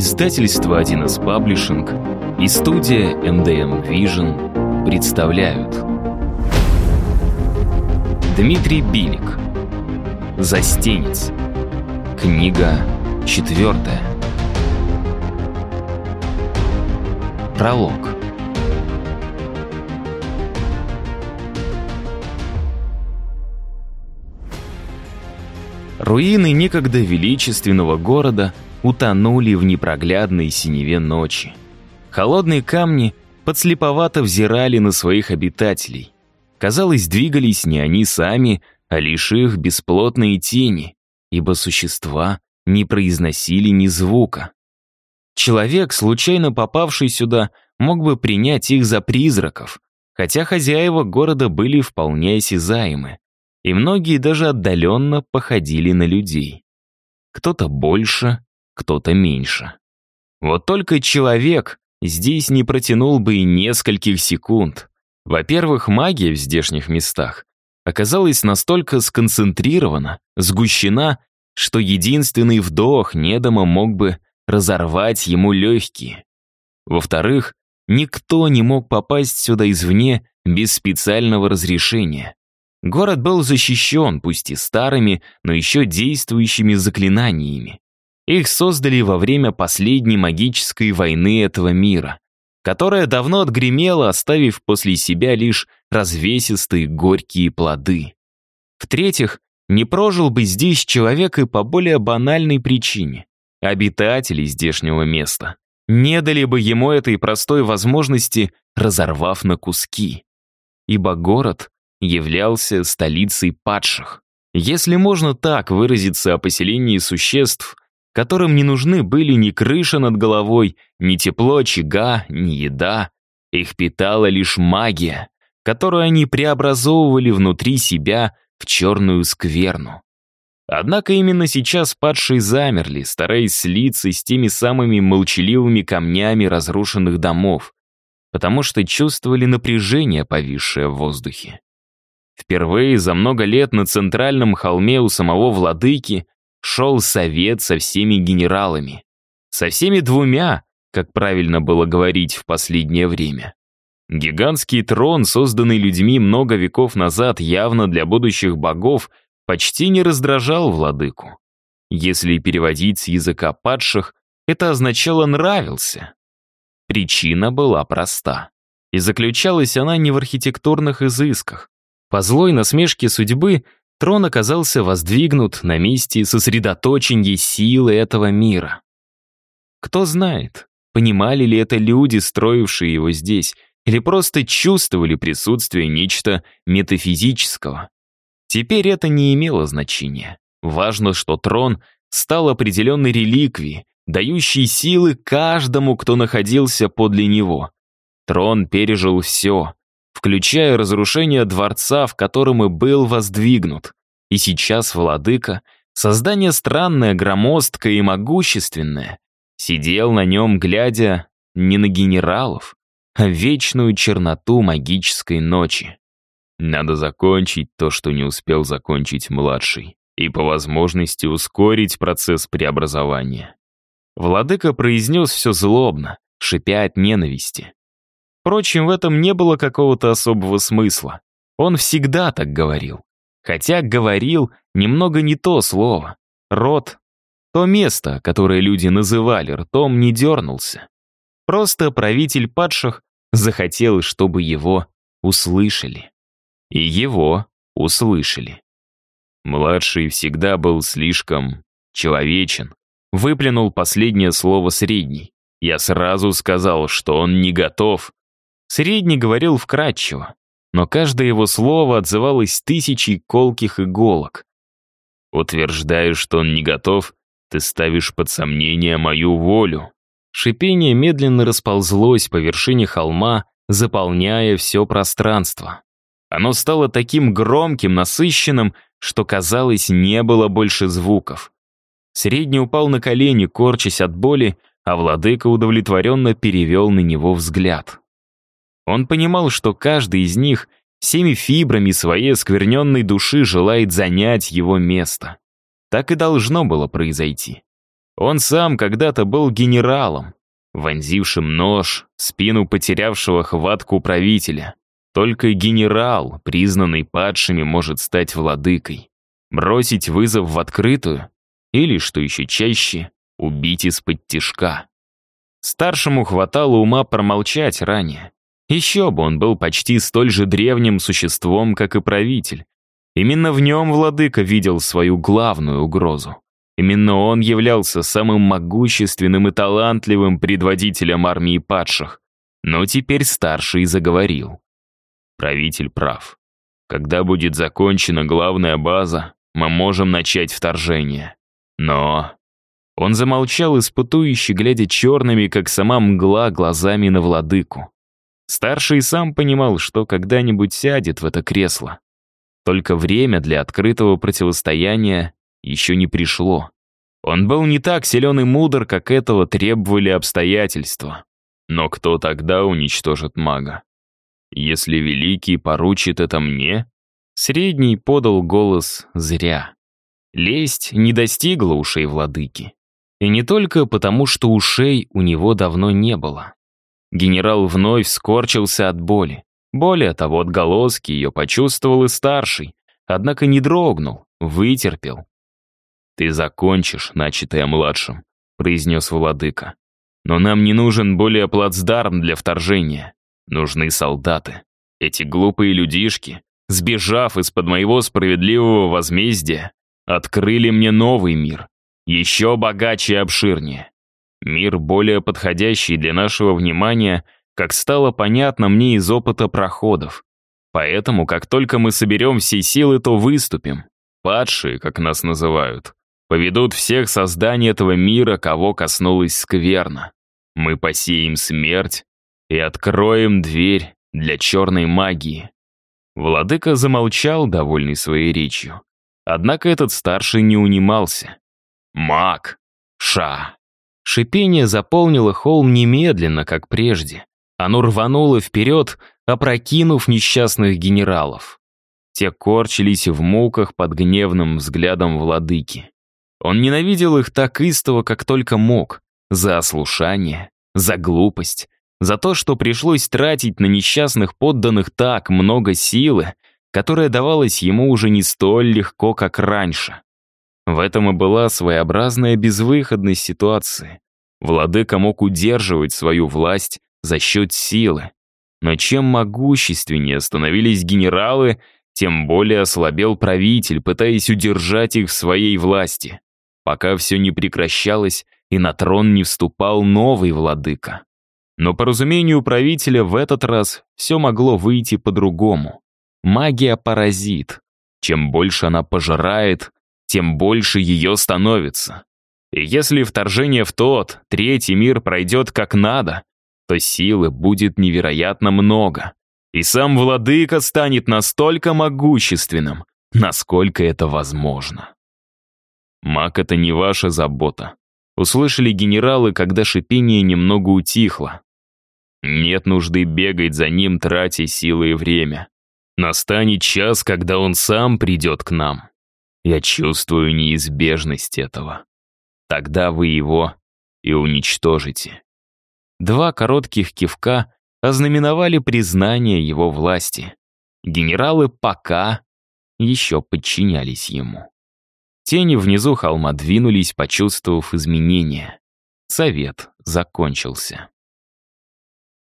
Издательство 1С Паблишинг и студия MDM Vision представляют. Дмитрий Билик. Застенец Книга четвертая Пролог. Руины некогда величественного города утонули в непроглядной синеве ночи. Холодные камни подслеповато взирали на своих обитателей. Казалось, двигались не они сами, а лишь их бесплотные тени, ибо существа не произносили ни звука. Человек, случайно попавший сюда, мог бы принять их за призраков, хотя хозяева города были вполне осязаемы и многие даже отдаленно походили на людей. Кто-то больше, кто-то меньше. Вот только человек здесь не протянул бы и нескольких секунд. Во-первых, магия в здешних местах оказалась настолько сконцентрирована, сгущена, что единственный вдох недома мог бы разорвать ему легкие. Во-вторых, никто не мог попасть сюда извне без специального разрешения. Город был защищен, пусть и старыми, но еще действующими заклинаниями. Их создали во время последней магической войны этого мира, которая давно отгремела, оставив после себя лишь развесистые горькие плоды. В-третьих, не прожил бы здесь человек и по более банальной причине. Обитатели здешнего места не дали бы ему этой простой возможности, разорвав на куски. Ибо город являлся столицей падших. Если можно так выразиться о поселении существ, которым не нужны были ни крыша над головой, ни тепло очага, ни еда, их питала лишь магия, которую они преобразовывали внутри себя в черную скверну. Однако именно сейчас падшие замерли, стараясь слиться с теми самыми молчаливыми камнями разрушенных домов, потому что чувствовали напряжение, повисшее в воздухе. Впервые за много лет на центральном холме у самого владыки шел совет со всеми генералами. Со всеми двумя, как правильно было говорить в последнее время. Гигантский трон, созданный людьми много веков назад явно для будущих богов, почти не раздражал владыку. Если переводить с языка падших, это означало «нравился». Причина была проста. И заключалась она не в архитектурных изысках. По злой насмешке судьбы трон оказался воздвигнут на месте сосредоточения силы этого мира. Кто знает, понимали ли это люди, строившие его здесь, или просто чувствовали присутствие нечто метафизического. Теперь это не имело значения. Важно, что трон стал определенной реликвией, дающей силы каждому, кто находился подле него. Трон пережил все, включая разрушение дворца, в котором и был воздвигнут. И сейчас владыка, создание странное, громоздкое и могущественное, сидел на нем, глядя не на генералов, а вечную черноту магической ночи. Надо закончить то, что не успел закончить младший, и по возможности ускорить процесс преобразования. Владыка произнес все злобно, шипя от ненависти. Впрочем, в этом не было какого-то особого смысла. Он всегда так говорил. Хотя говорил немного не то слово. Рот — то место, которое люди называли ртом, не дернулся. Просто правитель падших захотел, чтобы его услышали. И его услышали. Младший всегда был слишком человечен. Выплюнул последнее слово средний. Я сразу сказал, что он не готов, Средний говорил вкратчиво, но каждое его слово отзывалось тысячей колких иголок. «Утверждаю, что он не готов, ты ставишь под сомнение мою волю». Шипение медленно расползлось по вершине холма, заполняя все пространство. Оно стало таким громким, насыщенным, что, казалось, не было больше звуков. Средний упал на колени, корчась от боли, а владыка удовлетворенно перевел на него взгляд. Он понимал, что каждый из них всеми фибрами своей оскверненной души желает занять его место. Так и должно было произойти. Он сам когда-то был генералом, вонзившим нож в спину потерявшего хватку правителя. Только генерал, признанный падшими, может стать владыкой. Бросить вызов в открытую или, что еще чаще, убить из-под тишка. Старшему хватало ума промолчать ранее. Еще бы он был почти столь же древним существом, как и правитель. Именно в нем владыка видел свою главную угрозу. Именно он являлся самым могущественным и талантливым предводителем армии падших. Но теперь старший заговорил. Правитель прав. Когда будет закончена главная база, мы можем начать вторжение. Но... Он замолчал, испытующе, глядя черными, как сама мгла, глазами на владыку. Старший сам понимал, что когда-нибудь сядет в это кресло. Только время для открытого противостояния еще не пришло. Он был не так силен и мудр, как этого требовали обстоятельства. Но кто тогда уничтожит мага? Если Великий поручит это мне? Средний подал голос зря. Лесть не достигла ушей владыки. И не только потому, что ушей у него давно не было. Генерал вновь скорчился от боли. Более того, отголоски ее почувствовал и старший, однако не дрогнул, вытерпел. «Ты закончишь, начатое младшим», — произнес владыка. «Но нам не нужен более плацдарм для вторжения. Нужны солдаты. Эти глупые людишки, сбежав из-под моего справедливого возмездия, открыли мне новый мир, еще богаче и обширнее. Мир более подходящий для нашего внимания, как стало понятно мне из опыта проходов. Поэтому, как только мы соберем все силы, то выступим. Падшие, как нас называют, поведут всех созданий этого мира, кого коснулась скверно. Мы посеем смерть и откроем дверь для черной магии. Владыка замолчал, довольный своей речью. Однако этот старший не унимался. «Маг! Ша!» Шипение заполнило холм немедленно, как прежде. Оно рвануло вперед, опрокинув несчастных генералов. Те корчились в муках под гневным взглядом владыки. Он ненавидел их так истово, как только мог, за ослушание, за глупость, за то, что пришлось тратить на несчастных подданных так много силы, которая давалась ему уже не столь легко, как раньше. В этом и была своеобразная безвыходность ситуации. Владыка мог удерживать свою власть за счет силы. Но чем могущественнее становились генералы, тем более ослабел правитель, пытаясь удержать их в своей власти, пока все не прекращалось и на трон не вступал новый владыка. Но по разумению правителя в этот раз все могло выйти по-другому. Магия паразит. Чем больше она пожирает, тем больше ее становится. И если вторжение в тот, третий мир пройдет как надо, то силы будет невероятно много. И сам владыка станет настолько могущественным, насколько это возможно. Маг — это не ваша забота. Услышали генералы, когда шипение немного утихло. Нет нужды бегать за ним, тратя силы и время. Настанет час, когда он сам придет к нам. Я чувствую неизбежность этого. Тогда вы его и уничтожите. Два коротких кивка ознаменовали признание его власти. Генералы пока еще подчинялись ему. Тени внизу холма двинулись, почувствовав изменения. Совет закончился.